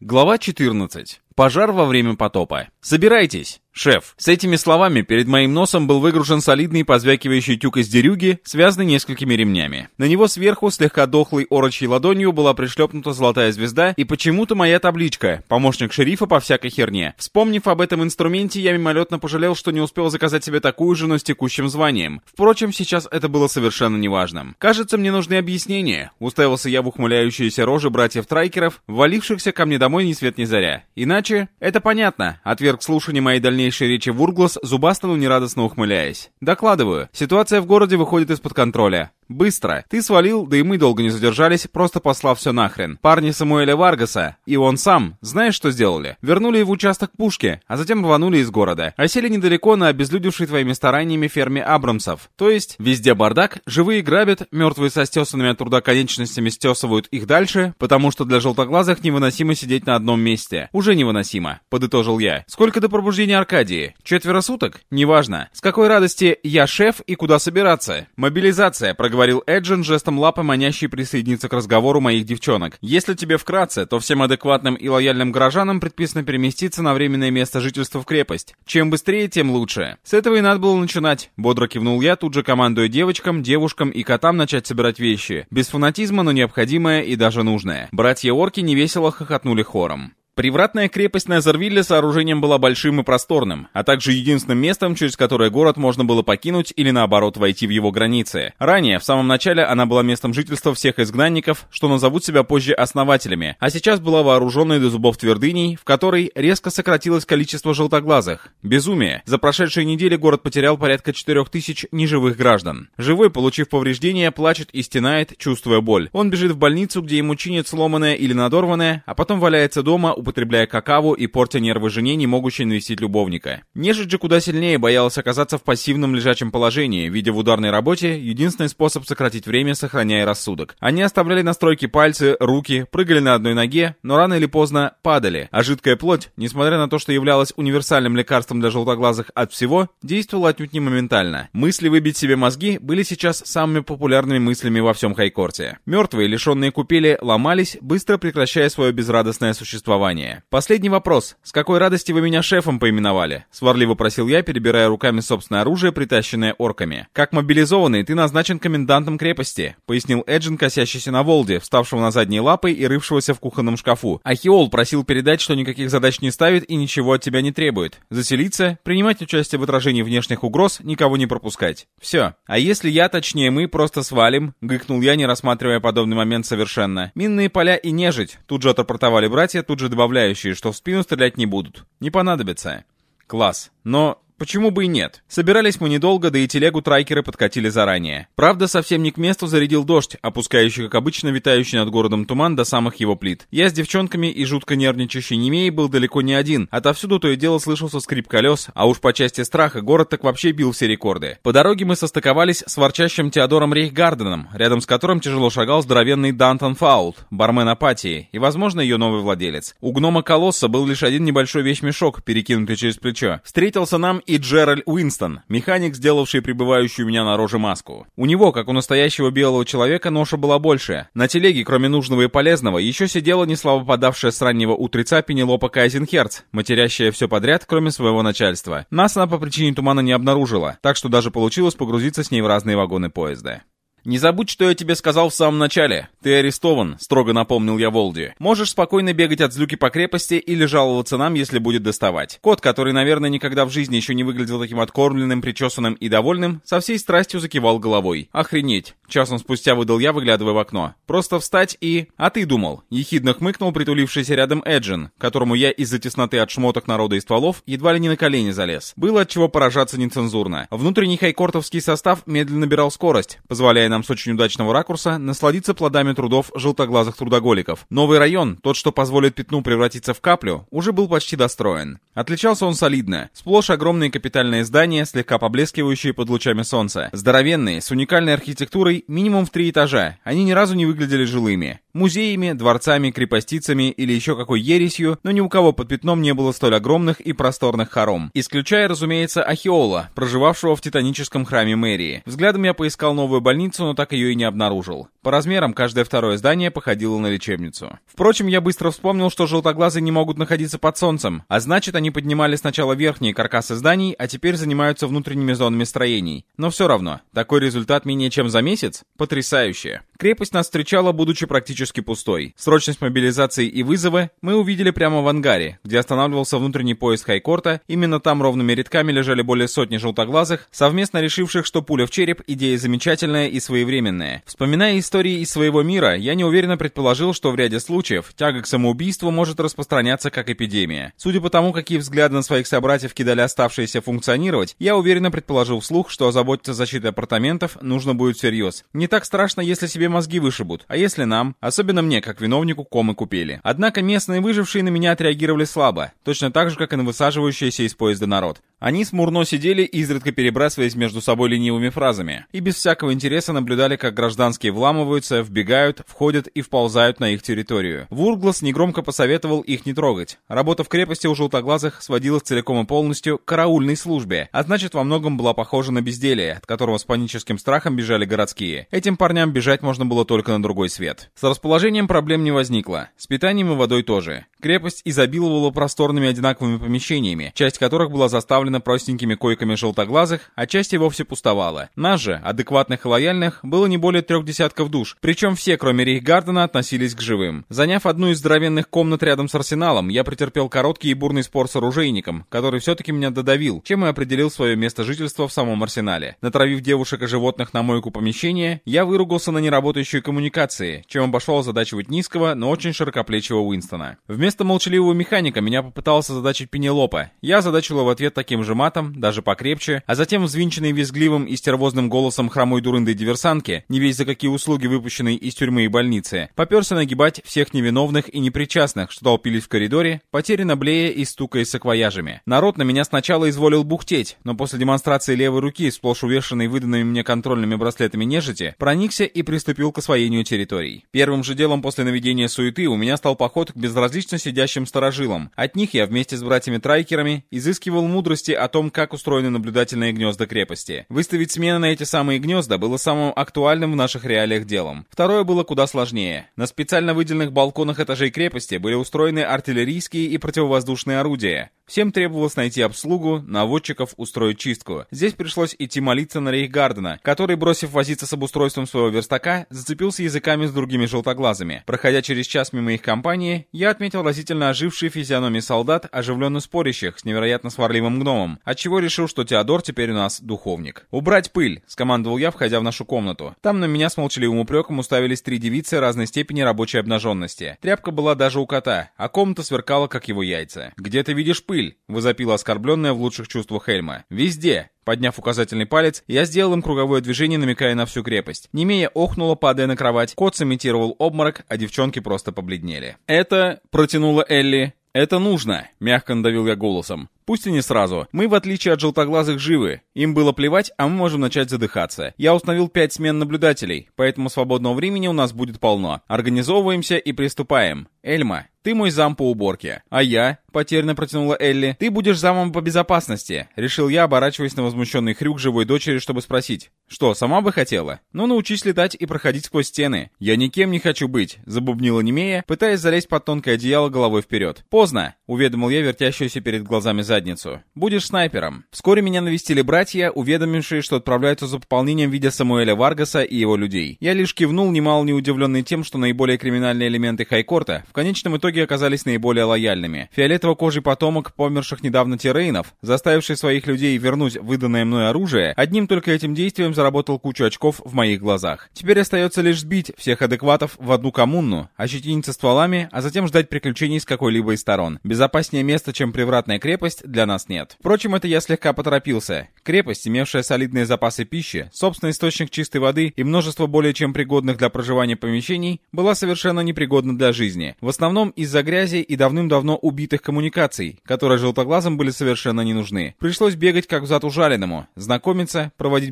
Глава 14. Пожар во время потопа. «Собирайтесь!» «Шеф!» С этими словами перед моим носом был выгружен солидный позвякивающий тюк из дерюги, связанный несколькими ремнями. На него сверху, слегка дохлой орочьей ладонью, была пришлепнута золотая звезда и почему-то моя табличка «Помощник шерифа по всякой херне». Вспомнив об этом инструменте, я мимолетно пожалел, что не успел заказать себе такую же, но с текущим званием. Впрочем, сейчас это было совершенно неважным. «Кажется, мне нужны объяснения», — уставился я в ухмыляющиеся рожи братьев Трайкеров, валившихся ко мне домой ни свет ни заря. «Иначе...» «Это понятно», — отверг слушание моей дальнейшей дальнейшей речи Вурглас, зубасто, но нерадостно ухмыляясь. «Докладываю. Ситуация в городе выходит из-под контроля. Быстро. Ты свалил, да и мы долго не задержались, просто послав все нахрен. Парни Самуэля Варгаса и он сам, знаешь, что сделали? Вернули в участок пушки, а затем рванули из города. Осели недалеко на обезлюдевшей твоими стараниями ферме Абрамсов. То есть, везде бардак, живые грабят, мертвые со стесанными от труда конечностями стесывают их дальше, потому что для желтоглазых невыносимо сидеть на одном месте. Уже невыносимо, подытожил я. Сколько до пробуждения Аркадии? Четверо суток? Неважно. С какой радости я шеф и куда собираться? Мобилизация, проговорил проговорил Эджин, жестом лапы манящий присоединиться к разговору моих девчонок. «Если тебе вкратце, то всем адекватным и лояльным горожанам предписано переместиться на временное место жительства в крепость. Чем быстрее, тем лучше. С этого и надо было начинать», — бодро кивнул я, тут же командуя девочкам, девушкам и котам начать собирать вещи. Без фанатизма, но необходимое и даже нужное. Братья-орки невесело хохотнули хором. Привратная крепость Незервилля сооружением была большим и просторным, а также единственным местом, через которое город можно было покинуть или наоборот войти в его границы. Ранее, в самом начале, она была местом жительства всех изгнанников, что назовут себя позже основателями, а сейчас была вооруженной до зубов твердыней, в которой резко сократилось количество желтоглазых. Безумие. За прошедшие недели город потерял порядка 4000 неживых граждан. Живой, получив повреждения, плачет и стенает, чувствуя боль. Он бежит в больницу, где ему чинят сломанное или надорванное, а потом валяется дома, употребляя какаву и портя нервы жене, не могущей навестить любовника. Нежить же куда сильнее боялась оказаться в пассивном лежачем положении, видя в ударной работе единственный способ сократить время, сохраняя рассудок. Они оставляли на стройке пальцы, руки, прыгали на одной ноге, но рано или поздно падали, а жидкая плоть, несмотря на то, что являлась универсальным лекарством для желтоглазых от всего, действовала отнюдь не моментально. Мысли выбить себе мозги были сейчас самыми популярными мыслями во всем Хайкорте. Мертвые, лишенные купели, ломались, быстро прекращая свое безрадостное существование внимание. Последний вопрос. С какой радости вы меня шефом поименовали? Сварливо просил я, перебирая руками собственное оружие, притащенное орками. Как мобилизованный, ты назначен комендантом крепости, пояснил Эджин, косящийся на Волде, вставшего на задние лапы и рывшегося в кухонном шкафу. Ахиол просил передать, что никаких задач не ставит и ничего от тебя не требует. Заселиться, принимать участие в отражении внешних угроз, никого не пропускать. Все. А если я, точнее мы, просто свалим? Гыкнул я, не рассматривая подобный момент совершенно. Минные поля и нежить. Тут же отрапортовали братья, тут же добавляющие, что в спину стрелять не будут. Не понадобится. Класс. Но Почему бы и нет? Собирались мы недолго, да и телегу трайкеры подкатили заранее. Правда, совсем не к месту зарядил дождь, опускающий, как обычно, витающий над городом туман до самых его плит. Я с девчонками и жутко нервничающий Немей был далеко не один. Отовсюду то и дело слышался скрип колес, а уж по части страха город так вообще бил все рекорды. По дороге мы состыковались с ворчащим Теодором Рейхгарденом, рядом с которым тяжело шагал здоровенный Дантон Фаулт, бармен Апатии, и, возможно, ее новый владелец. У гнома Колосса был лишь один небольшой вещмешок, перекинутый через плечо. Встретился нам и Джеральд Уинстон, механик, сделавший пребывающую у меня на роже маску. У него, как у настоящего белого человека, ноша была больше. На телеге, кроме нужного и полезного, еще сидела неслабо подавшая с раннего утреца Пенелопа Кайзенхерц, матерящая все подряд, кроме своего начальства. Нас она по причине тумана не обнаружила, так что даже получилось погрузиться с ней в разные вагоны поезда. «Не забудь, что я тебе сказал в самом начале. Ты арестован», — строго напомнил я Волди. «Можешь спокойно бегать от злюки по крепости или жаловаться нам, если будет доставать». Кот, который, наверное, никогда в жизни еще не выглядел таким откормленным, причесанным и довольным, со всей страстью закивал головой. «Охренеть!» — часом спустя выдал я, выглядывая в окно. «Просто встать и...» «А ты думал?» — ехидно хмыкнул притулившийся рядом Эджин, которому я из-за тесноты от шмоток народа и стволов едва ли не на колени залез. Было от чего поражаться нецензурно. Внутренний хайкортовский состав медленно набирал скорость, позволяя нам с очень удачного ракурса насладиться плодами трудов желтоглазых трудоголиков. Новый район, тот, что позволит пятну превратиться в каплю, уже был почти достроен. Отличался он солидно. Сплошь огромные капитальные здания, слегка поблескивающие под лучами солнца. Здоровенные, с уникальной архитектурой, минимум в три этажа. Они ни разу не выглядели жилыми. Музеями, дворцами, крепостицами или еще какой ересью, но ни у кого под пятном не было столь огромных и просторных хором. Исключая, разумеется, Ахиола, проживавшего в титаническом храме мэрии. Взглядом я поискал новую больницу, но так ее и не обнаружил. По размерам каждое второе здание походило на лечебницу. Впрочем, я быстро вспомнил, что желтоглазые не могут находиться под солнцем, а значит, они поднимали сначала верхние каркасы зданий, а теперь занимаются внутренними зонами строений. Но все равно, такой результат менее чем за месяц? Потрясающе. Крепость нас встречала, будучи практически пустой. Срочность мобилизации и вызовы мы увидели прямо в ангаре, где останавливался внутренний поезд Хайкорта. Именно там ровными рядками лежали более сотни желтоглазых, совместно решивших, что пуля в череп — идея замечательная и своевременная. Вспоминая истории из своего мира, я неуверенно предположил, что в ряде случаев тяга к самоубийству может распространяться как эпидемия. Судя по тому, какие взгляды на своих собратьев кидали оставшиеся функционировать, я уверенно предположил вслух, что озаботиться защитой апартаментов нужно будет всерьез. Не так страшно, если себе мозги вышибут, а если нам, особенно мне, как виновнику, комы купили. Однако местные выжившие на меня отреагировали слабо, точно так же, как и на высаживающийся из поезда народ. Они смурно сидели, изредка перебрасываясь между собой ленивыми фразами, и без всякого интереса наблюдали, как гражданские вламываются, вбегают, входят и вползают на их территорию. Вурглас негромко посоветовал их не трогать. Работа в крепости у желтоглазых сводилась целиком и полностью к караульной службе, а значит во многом была похожа на безделие, от которого с паническим страхом бежали городские. Этим парням бежать можно было только на другой свет. С расположением проблем не возникло. С питанием и водой тоже. Крепость изобиловала просторными одинаковыми помещениями, часть которых была заставлена простенькими койками желтоглазых, а часть и вовсе пустовала. Нас же, адекватных и лояльных, было не более трех десятков душ, причем все, кроме Рейхгардена, относились к живым. Заняв одну из здоровенных комнат рядом с арсеналом, я претерпел короткий и бурный спор с оружейником, который все-таки меня додавил, чем и определил свое место жительства в самом арсенале. Натравив девушек и животных на мойку помещения, я выругался на неработающие коммуникации, чем обошел задачивать низкого, но очень широкоплечего Уинстона. Вместо молчаливого механика меня попытался задачить Пенелопа. Я задачил его в ответ таким же матом, даже покрепче, а затем взвинченный визгливым и стервозным голосом хромой дурындой диверсантки, не весь за какие услуги выпущенной из тюрьмы и больницы, поперся нагибать всех невиновных и непричастных, что толпились в коридоре, потерянно блея и стукаясь саквояжами. Народ на меня сначала изволил бухтеть, но после демонстрации левой руки, сплошь увешанной выданными мне контрольными браслетами нежити, проникся и приступил к освоению территорий. Первым же делом после наведения суеты у меня стал поход к безразлично сидящим сторожилам. От них я вместе с братьями-трайкерами изыскивал мудрости о том, как устроены наблюдательные гнезда крепости. Выставить смены на эти самые гнезда было самым актуальным в наших реалиях делом. Второе было куда сложнее. На специально выделенных балконах этажей крепости были устроены артиллерийские и противовоздушные орудия. Всем требовалось найти обслугу, наводчиков, устроить чистку. Здесь пришлось идти молиться на Рейхгардена, который, бросив возиться с обустройством своего верстака, зацепился языками с другими желтоглазыми. Проходя через час мимо их компании, я отметил разительно ожившие физиономии солдат, оживленно спорящих с невероятно сварливым гномом, отчего решил, что Теодор теперь у нас духовник. «Убрать пыль!» — скомандовал я, входя в нашу комнату. Там на меня с молчаливым упреком уставились три девицы разной степени рабочей обнаженности. Тряпка была даже у кота, а комната сверкала, как его яйца. «Где ты видишь пыль?» Пыль!» — возопила оскорбленная в лучших чувствах Хельма. «Везде!» Подняв указательный палец, я сделал им круговое движение, намекая на всю крепость. Немея охнула, падая на кровать. Кот сымитировал обморок, а девчонки просто побледнели. «Это...» — протянула Элли. «Это нужно», — мягко надавил я голосом. Пусть и не сразу. Мы, в отличие от желтоглазых, живы. Им было плевать, а мы можем начать задыхаться. Я установил пять смен наблюдателей, поэтому свободного времени у нас будет полно. Организовываемся и приступаем. Эльма, ты мой зам по уборке. А я, потерянно протянула Элли, ты будешь замом по безопасности. Решил я, оборачиваясь на возмущенный хрюк живой дочери, чтобы спросить. Что, сама бы хотела? Ну, научись летать и проходить сквозь стены. Я никем не хочу быть, забубнила Немея, пытаясь залезть под тонкое одеяло головой вперед. Поздно, уведомил я вертящуюся перед глазами задницу. Будешь снайпером. Вскоре меня навестили братья, уведомившие, что отправляются за пополнением в виде Самуэля Варгаса и его людей. Я лишь кивнул, немало не удивленный тем, что наиболее криминальные элементы Хайкорта в конечном итоге оказались наиболее лояльными. Фиолетово-кожий потомок померших недавно Тирейнов, заставивший своих людей вернуть выданное мной оружие, одним только этим действием заработал кучу очков в моих глазах. Теперь остается лишь сбить всех адекватов в одну коммуну, ощетиниться стволами, а затем ждать приключений с какой-либо из сторон. Безопаснее места, чем привратная крепость, для нас нет. Впрочем, это я слегка поторопился. Крепость, имевшая солидные запасы пищи, собственный источник чистой воды и множество более чем пригодных для проживания помещений, была совершенно непригодна для жизни. В основном из-за грязи и давным-давно убитых коммуникаций, которые желтоглазым были совершенно не нужны. Пришлось бегать как взад ужаленному, знакомиться, проводить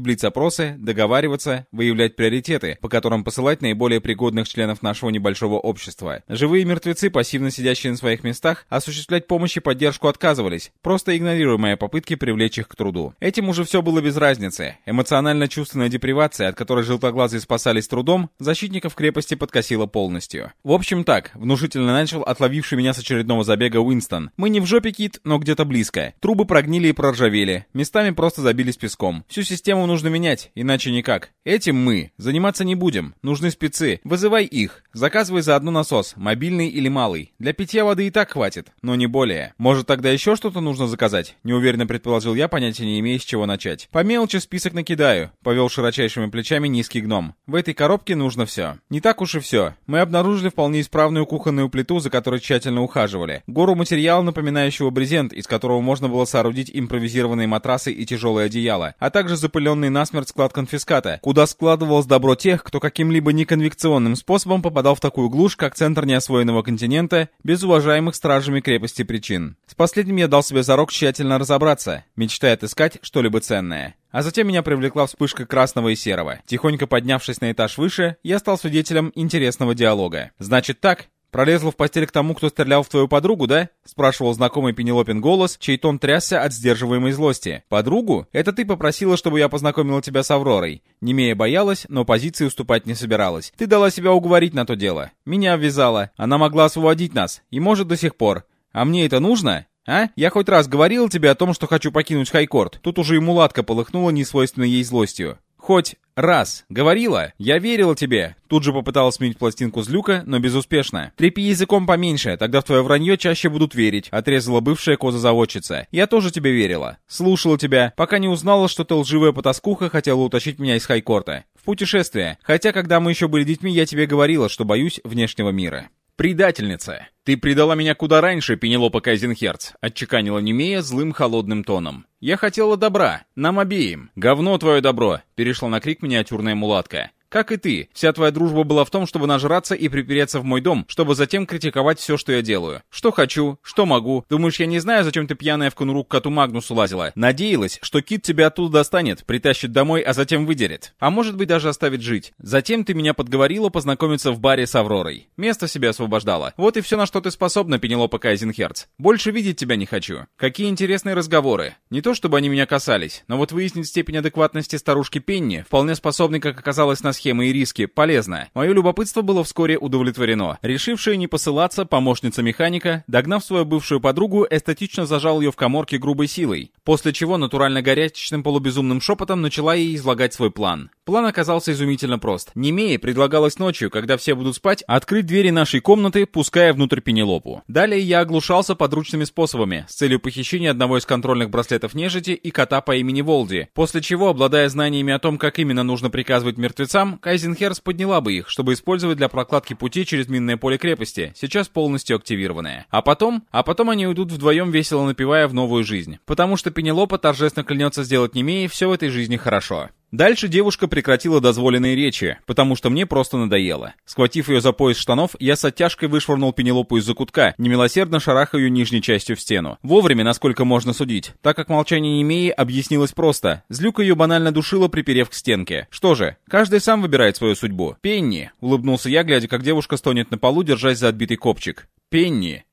блиц-опросы, договариваться, выявлять приоритеты, по которым посылать наиболее пригодных членов нашего небольшого общества. Живые мертвецы, пассивно сидящие на своих местах, осуществлять помощь и поддержку отказывались, просто игнорируя мои попытки привлечь их к труду. Этим уже все было без разницы. Эмоционально-чувственная депривация, от которой желтоглазые спасались трудом, защитников крепости подкосила полностью. В общем так, внушительно начал отловивший меня с очередного забега Уинстон. Мы не в жопе, Кит, но где-то близко. Трубы прогнили и проржавели. Местами просто забились песком. Всю систему нужно менять, иначе никак. Этим мы заниматься не будем. Нужны спецы. Вызывай их. Заказывай заодно насос, мобильный или малый. Для питья воды и так хватит, но не более. Может тогда еще что-то нужно заказать? Неуверенно предположил я, понятия не имея, с чего начать. По мелочи список накидаю. Повел широчайшими плечами низкий гном. В этой коробке нужно все. Не так уж и все. Мы обнаружили вполне исправную кухонную плиту, за которой тщательно ухаживали. Гору материала, напоминающего брезент, из которого можно было соорудить импровизированные матрасы и тяжелые одеяла, а также запыленный насмерть склад конфиската, куда складывалось добро тех, кто каким-либо неконвекционным способом попадал в такую глушь, как центр неосвоенного континента, без уважаемых стражами крепости причин. С последним я дал себе зарок тщательно разобраться, мечтая отыскать что-либо ценное. А затем меня привлекла вспышка красного и серого. Тихонько поднявшись на этаж выше, я стал свидетелем интересного диалога. «Значит так, «Пролезла в постель к тому, кто стрелял в твою подругу, да?» — спрашивал знакомый Пенелопин голос, чей тон трясся от сдерживаемой злости. «Подругу? Это ты попросила, чтобы я познакомила тебя с Авророй». Немея боялась, но позиции уступать не собиралась. «Ты дала себя уговорить на то дело. Меня ввязала. Она могла освободить нас. И может до сих пор. А мне это нужно?» «А? Я хоть раз говорил тебе о том, что хочу покинуть Хайкорт. Тут уже и мулатка полыхнула несвойственной ей злостью. Хоть раз говорила, я верила тебе. Тут же попыталась сменить пластинку злюка, но безуспешно. Трепи языком поменьше, тогда в твое вранье чаще будут верить, отрезала бывшая коза-заводчица. Я тоже тебе верила. Слушала тебя, пока не узнала, что ты лживая потаскуха хотела утащить меня из Хайкорта. В путешествие. Хотя, когда мы еще были детьми, я тебе говорила, что боюсь внешнего мира. «Предательница! Ты предала меня куда раньше, Пенелопа Кайзенхерц!» — отчеканила Немея злым холодным тоном. «Я хотела добра. Нам обеим. Говно твое добро!» — перешла на крик миниатюрная мулатка. Как и ты, вся твоя дружба была в том, чтобы нажраться и припереться в мой дом, чтобы затем критиковать все, что я делаю. Что хочу, что могу. Думаешь, я не знаю, зачем ты пьяная в конуру к коту Магнусу лазила? Надеялась, что кит тебя оттуда достанет, притащит домой, а затем выдерет. А может быть, даже оставит жить. Затем ты меня подговорила познакомиться в баре с Авророй. Место себе освобождала. Вот и все, на что ты способна, Пенелопа Кайзенхерц. Больше видеть тебя не хочу. Какие интересные разговоры. Не то, чтобы они меня касались, но вот выяснить степень адекватности старушки Пенни, вполне способной, как оказалось, на схемы и риски, полезно. Мое любопытство было вскоре удовлетворено. Решившая не посылаться, помощница механика, догнав свою бывшую подругу, эстетично зажал ее в коморке грубой силой, после чего натурально горячечным полубезумным шепотом начала ей излагать свой план. План оказался изумительно прост. Немее предлагалось ночью, когда все будут спать, открыть двери нашей комнаты, пуская внутрь Пенелопу. Далее я оглушался подручными способами, с целью похищения одного из контрольных браслетов нежити и кота по имени Волди, после чего, обладая знаниями о том, как именно нужно приказывать мертвецам, Кайзенхерс подняла бы их, чтобы использовать для прокладки пути через минное поле крепости, сейчас полностью активированное. А потом, а потом они уйдут вдвоем весело напивая в новую жизнь. Потому что Пенелопа торжественно клянется сделать Немее все в этой жизни хорошо. Дальше девушка прекратила дозволенные речи, потому что мне просто надоело. Схватив ее за пояс штанов, я с оттяжкой вышвырнул Пенелопу из-за кутка, немилосердно шарахая ее нижней частью в стену. Вовремя, насколько можно судить, так как молчание Немеи объяснилось просто. Злюка ее банально душила, приперев к стенке. Что же, каждый сам выбирает свою судьбу. «Пенни!» — улыбнулся я, глядя, как девушка стонет на полу, держась за отбитый копчик. «Пенни!»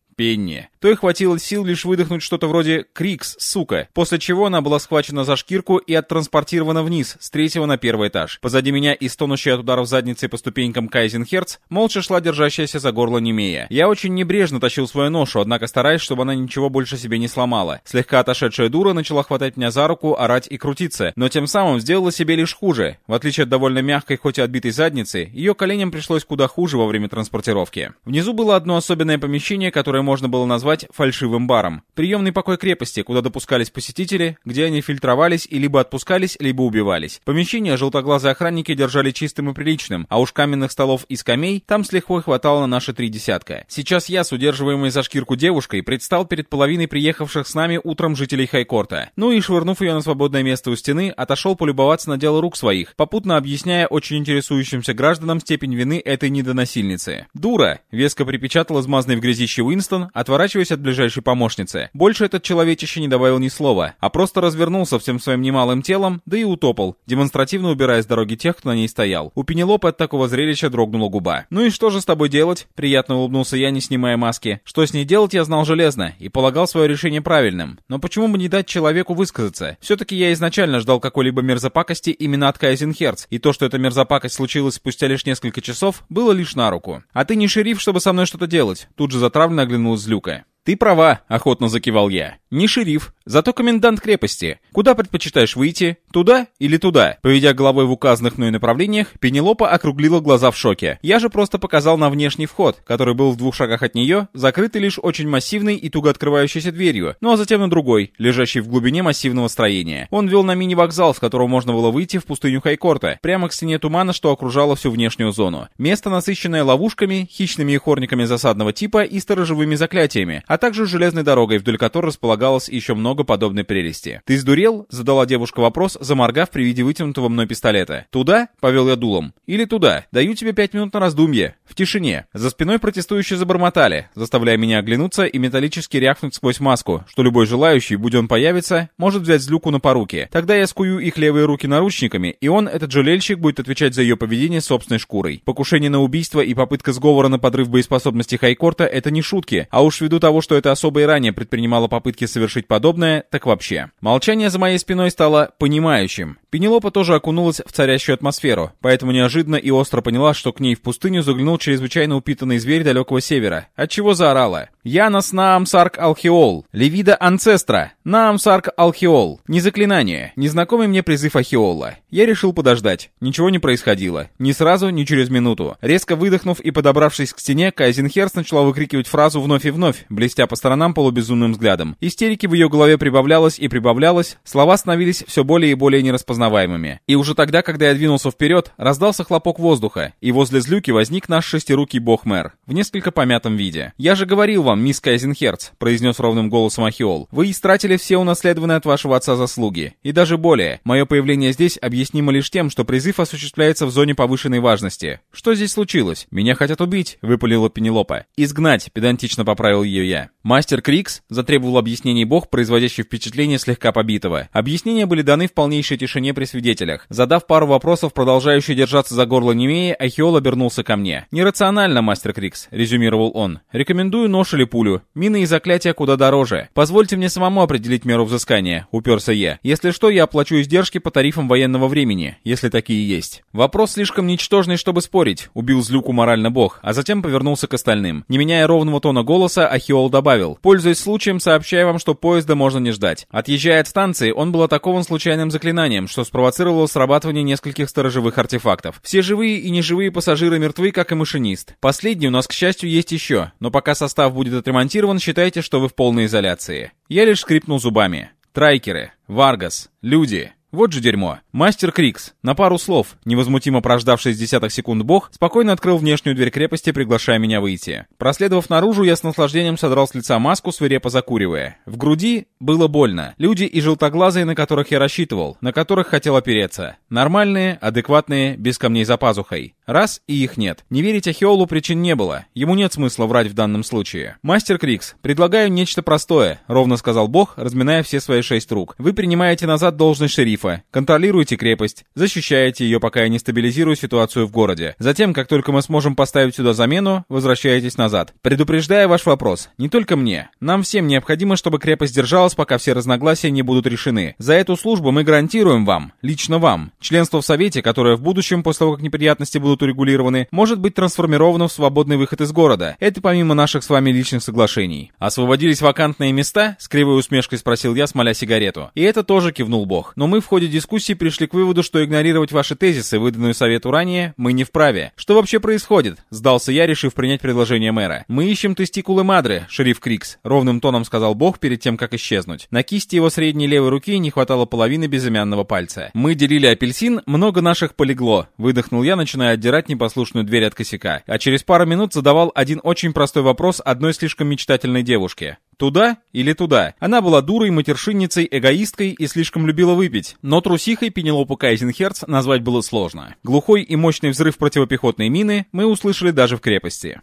То и хватило сил лишь выдохнуть что-то вроде «Крикс, сука», после чего она была схвачена за шкирку и оттранспортирована вниз, с третьего на первый этаж. Позади меня и стонущая от ударов задницей по ступенькам Кайзенхерц, молча шла держащаяся за горло Немея. Я очень небрежно тащил свою ношу, однако стараясь, чтобы она ничего больше себе не сломала. Слегка отошедшая дура начала хватать меня за руку, орать и крутиться, но тем самым сделала себе лишь хуже. В отличие от довольно мягкой, хоть и отбитой задницы, ее коленям пришлось куда хуже во время транспортировки. Внизу было одно особенное помещение, которое можно было назвать фальшивым баром. Приемный покой крепости, куда допускались посетители, где они фильтровались и либо отпускались, либо убивались. Помещение желтоглазые охранники держали чистым и приличным, а уж каменных столов и скамей там с лихвой хватало на наши три десятка. Сейчас я, с удерживаемой за шкирку девушкой, предстал перед половиной приехавших с нами утром жителей Хайкорта. Ну и, швырнув ее на свободное место у стены, отошел полюбоваться на дело рук своих, попутно объясняя очень интересующимся гражданам степень вины этой недоносильницы. «Дура!» — веско припечатал измазанный в грязище Уинстон, отворачиваясь отворачиваясь от ближайшей помощницы. Больше этот человечище не добавил ни слова, а просто развернулся всем своим немалым телом, да и утопал, демонстративно убирая с дороги тех, кто на ней стоял. У Пенелопы от такого зрелища дрогнула губа. «Ну и что же с тобой делать?» — приятно улыбнулся я, не снимая маски. Что с ней делать, я знал железно, и полагал свое решение правильным. Но почему бы не дать человеку высказаться? Все-таки я изначально ждал какой-либо мерзопакости именно от Кайзенхерц, и то, что эта мерзопакость случилась спустя лишь несколько часов, было лишь на руку. «А ты не шериф, чтобы со мной что-то делать?» Тут же затравленно Злюка. «Ты права», — охотно закивал я. «Не шериф, зато комендант крепости. Куда предпочитаешь выйти? Туда или туда?» Поведя головой в указанных мной направлениях, Пенелопа округлила глаза в шоке. Я же просто показал на внешний вход, который был в двух шагах от нее, закрытый лишь очень массивной и туго открывающейся дверью, ну а затем на другой, лежащий в глубине массивного строения. Он вел на мини-вокзал, с которого можно было выйти в пустыню Хайкорта, прямо к стене тумана, что окружало всю внешнюю зону. Место, насыщенное ловушками, хищными и хорниками засадного типа и сторожевыми заклятиями, а также железной дорогой, вдоль которой располагалось еще много подобной прелести. «Ты сдурел?» — задала девушка вопрос, заморгав при виде вытянутого мной пистолета. «Туда?» — повел я дулом. «Или туда? Даю тебе пять минут на раздумье. В тишине». За спиной протестующие забормотали, заставляя меня оглянуться и металлически рявкнуть сквозь маску, что любой желающий, будь он появится, может взять злюку на поруки. Тогда я скую их левые руки наручниками, и он, этот жалельщик, будет отвечать за ее поведение собственной шкурой. Покушение на убийство и попытка сговора на подрыв боеспособности Хайкорта — это не шутки, а уж ввиду того, что это особо и ранее предпринимала попытки совершить подобное, так вообще. Молчание за моей спиной стало понимающим. Пенелопа тоже окунулась в царящую атмосферу, поэтому неожиданно и остро поняла, что к ней в пустыню заглянул чрезвычайно упитанный зверь далекого севера, отчего заорала. «Янос Наам Сарк Алхиол! Левида Анцестра! Наам Сарк Алхиол!» Не заклинание, незнакомый мне призыв Ахиола. Я решил подождать. Ничего не происходило. Ни сразу, ни через минуту. Резко выдохнув и подобравшись к стене, Кайзенхерс начала выкрикивать фразу вновь и вновь, блестя по сторонам полубезумным взглядом. Истерики в ее голове прибавлялось и прибавлялось, слова становились все более и более нераспознаваемыми. И уже тогда, когда я двинулся вперед, раздался хлопок воздуха, и возле злюки возник наш шестирукий бог-мэр, в несколько помятом виде. «Я же говорил вам, мисс Кайзенхерц», — произнес ровным голосом Ахиол, «вы истратили все унаследованные от вашего отца заслуги. И даже более, мое появление здесь объяснимо лишь тем, что призыв осуществляется в зоне повышенной важности. Что здесь случилось? Меня хотят убить», — выпалила Пенелопа. «Изгнать», — педантично поправил ее я. Мастер Крикс затребовал объяснений бог, производящий впечатление слегка побитого. Объяснения были даны в полнейшей тишине при свидетелях. Задав пару вопросов, продолжающий держаться за горло Немея, Ахиол обернулся ко мне. «Нерационально, мастер Крикс», — резюмировал он. «Рекомендую нож или пулю. Мины и заклятия куда дороже. Позвольте мне самому определить меру взыскания», — уперся я. «Если что, я оплачу издержки по тарифам военного времени, если такие есть». Вопрос слишком ничтожный, чтобы спорить, — убил злюку морально бог, а затем повернулся к остальным. Не меняя ровного тона голоса, Ахиол добавил. «Пользуясь случаем, сообщаю вам, что поезда можно не ждать. Отъезжая от станции, он был атакован случайным заклинанием, что спровоцировало срабатывание нескольких сторожевых артефактов. Все живые и неживые пассажиры мертвы, как и машинист. Последний у нас, к счастью, есть еще, но пока состав будет отремонтирован, считайте, что вы в полной изоляции. Я лишь скрипнул зубами. Трайкеры, Варгас, люди, вот же дерьмо. Мастер Крикс, на пару слов, невозмутимо прождавшись десяток секунд бог, спокойно открыл внешнюю дверь крепости, приглашая меня выйти. Проследовав наружу, я с наслаждением содрал с лица маску, свирепо закуривая. В груди было больно. Люди и желтоглазые, на которых я рассчитывал, на которых хотел опереться. Нормальные, адекватные, без камней за пазухой. Раз, и их нет. Не верить Ахиолу причин не было. Ему нет смысла врать в данном случае. «Мастер Крикс, предлагаю нечто простое», — ровно сказал бог, разминая все свои шесть рук. «Вы принимаете назад должность шерифа, контролируете крепость, защищаете ее, пока я не стабилизирую ситуацию в городе. Затем, как только мы сможем поставить сюда замену, возвращаетесь назад. Предупреждая ваш вопрос, не только мне. Нам всем необходимо, чтобы крепость держалась, пока все разногласия не будут решены. За эту службу мы гарантируем вам, лично вам, членство в Совете, которое в будущем, после того, как неприятности будут урегулированы, может быть трансформировано в свободный выход из города. Это помимо наших с вами личных соглашений. Освободились вакантные места? С кривой усмешкой спросил я, смоля сигарету. И это тоже кивнул Бог. Но мы в ходе дискуссии пришли к выводу, что игнорировать ваши тезисы, выданные Совету ранее, мы не вправе. Что вообще происходит? Сдался я, решив принять предложение мэра. Мы ищем тестикулы Мадры, шериф Крикс. Ровным тоном сказал Бог перед тем, как исчезнуть. На кисти его средней левой руки не хватало половины безымянного пальца. Мы делили апельсин, много наших полегло. Выдохнул я, начиная отдирать непослушную дверь от косяка. А через пару минут задавал один очень простой вопрос одной слишком мечтательной девушке. Туда или туда? Она была дурой, матершинницей, эгоисткой и слишком любила выпить. Но трусихой Пенелопу Кайзенхерц назвать было сложно. Глухой и мощный взрыв противопехотной мины мы услышали даже в крепости.